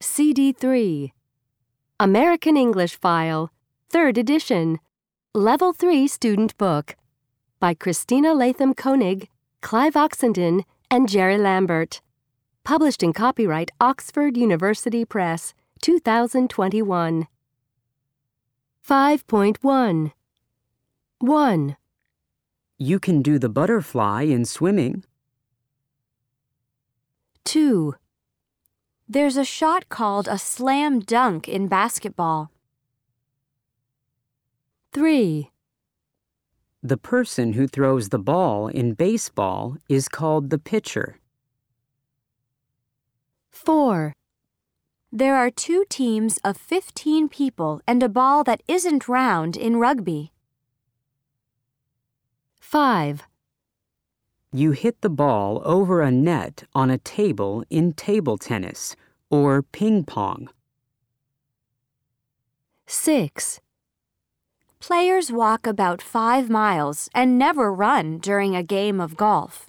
CD3. American English File, 3rd edition. Level 3 Student Book. By Christina Latham Koenig, Clive Oxenden, and Jerry Lambert. Published in copyright Oxford University Press, 2021. 5.1 1. You can do the butterfly in swimming. 2. There's a shot called a slam dunk in basketball. 3. The person who throws the ball in baseball is called the pitcher. 4. There are two teams of 15 people and a ball that isn't round in rugby. 5. You hit the ball over a net on a table in table tennis or ping pong. 6. Players walk about five miles and never run during a game of golf.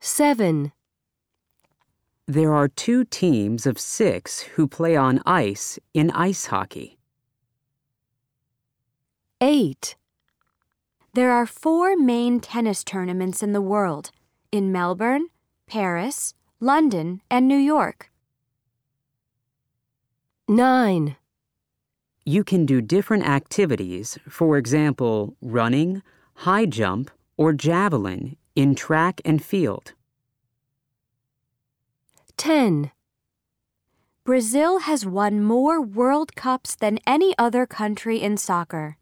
7. There are two teams of six who play on ice in ice hockey. 8. There are four main tennis tournaments in the world in Melbourne, Paris, London, and New York. 9. You can do different activities, for example, running, high jump, or javelin in track and field. 10. Brazil has won more World Cups than any other country in soccer.